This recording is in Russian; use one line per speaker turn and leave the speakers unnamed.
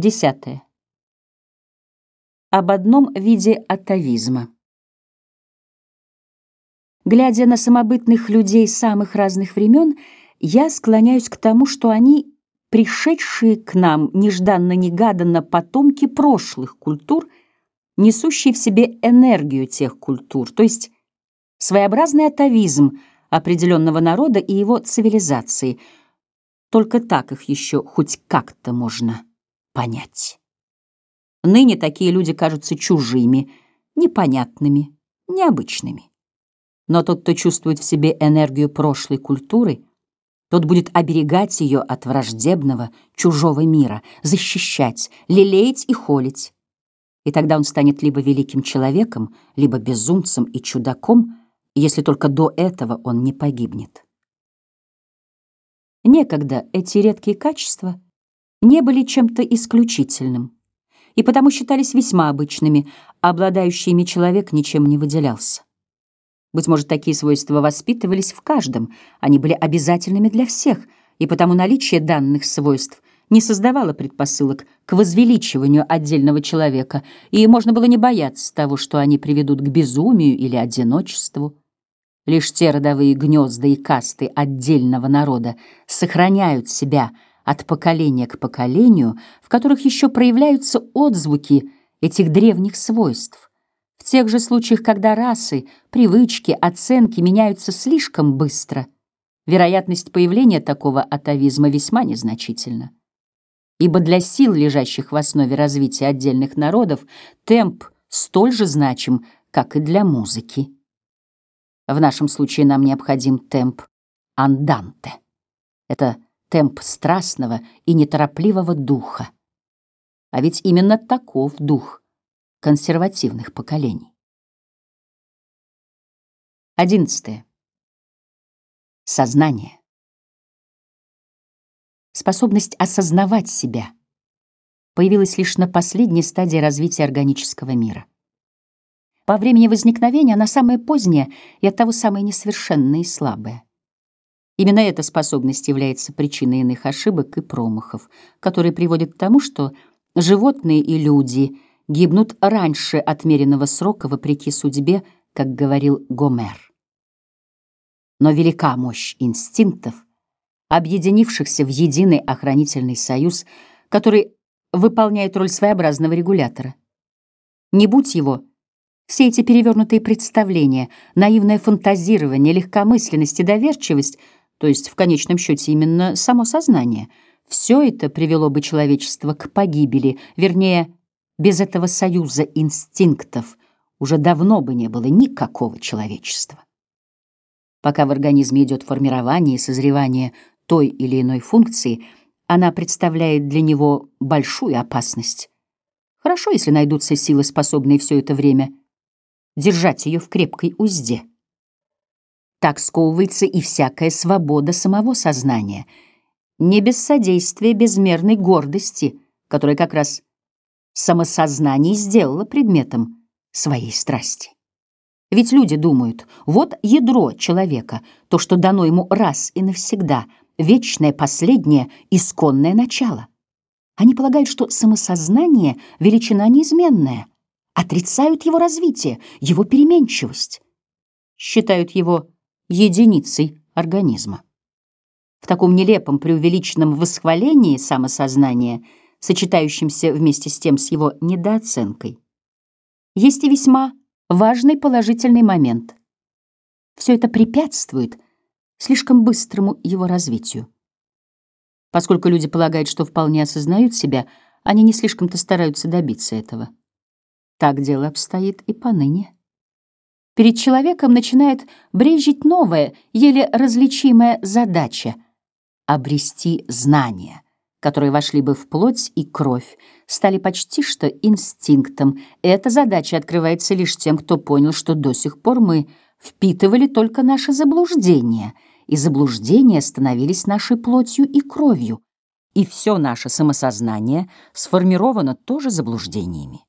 Десятое. Об одном виде атовизма. Глядя на самобытных людей самых разных времен, я склоняюсь к тому, что они, пришедшие к нам нежданно-негаданно потомки прошлых культур, несущие в себе энергию тех культур, то есть своеобразный атовизм определенного народа и его цивилизации. Только так их еще хоть как-то можно понять. Ныне такие люди кажутся чужими, непонятными, необычными. Но тот, кто чувствует в себе энергию прошлой культуры, тот будет оберегать ее от враждебного, чужого мира, защищать, лелеять и холить. И тогда он станет либо великим человеком, либо безумцем и чудаком, если только до этого он не погибнет. Некогда эти редкие качества — не были чем-то исключительным и потому считались весьма обычными, обладающими человек ничем не выделялся. Быть может, такие свойства воспитывались в каждом, они были обязательными для всех, и потому наличие данных свойств не создавало предпосылок к возвеличиванию отдельного человека, и можно было не бояться того, что они приведут к безумию или одиночеству. Лишь те родовые гнезда и касты отдельного народа сохраняют себя – от поколения к поколению, в которых еще проявляются отзвуки этих древних свойств. В тех же случаях, когда расы, привычки, оценки меняются слишком быстро, вероятность появления такого атовизма весьма незначительна. Ибо для сил, лежащих в основе развития отдельных народов, темп столь же значим, как и для музыки. В нашем случае нам необходим темп анданте. Это темп страстного и неторопливого духа. А ведь именно таков дух консервативных поколений. Одиннадцатое. Сознание. Способность осознавать себя появилась лишь на последней стадии развития органического мира. По времени возникновения она самая поздняя и оттого самая несовершенная и слабая. Именно эта способность является причиной иных ошибок и промахов, которые приводят к тому, что животные и люди гибнут раньше отмеренного срока вопреки судьбе, как говорил Гомер. Но велика мощь инстинктов, объединившихся в единый охранительный союз, который выполняет роль своеобразного регулятора. Не будь его, все эти перевернутые представления, наивное фантазирование, легкомысленность и доверчивость — то есть в конечном счете именно само сознание, все это привело бы человечество к погибели, вернее, без этого союза инстинктов уже давно бы не было никакого человечества. Пока в организме идет формирование и созревание той или иной функции, она представляет для него большую опасность. Хорошо, если найдутся силы, способные все это время держать ее в крепкой узде. Так сковывается и всякая свобода самого сознания, не без содействия безмерной гордости, которая как раз самосознание сделала предметом своей страсти. Ведь люди думают, вот ядро человека, то, что дано ему раз и навсегда, вечное, последнее, исконное начало. Они полагают, что самосознание — величина неизменная, отрицают его развитие, его переменчивость, считают его единицей организма. В таком нелепом преувеличенном восхвалении самосознания, сочетающемся вместе с тем с его недооценкой, есть и весьма важный положительный момент. Все это препятствует слишком быстрому его развитию. Поскольку люди полагают, что вполне осознают себя, они не слишком-то стараются добиться этого. Так дело обстоит и поныне. Перед человеком начинает брежить новая, еле различимая задача — обрести знания, которые вошли бы в плоть и кровь, стали почти что инстинктом. Эта задача открывается лишь тем, кто понял, что до сих пор мы впитывали только наши заблуждения, и заблуждения становились нашей плотью и кровью, и все наше самосознание сформировано тоже заблуждениями.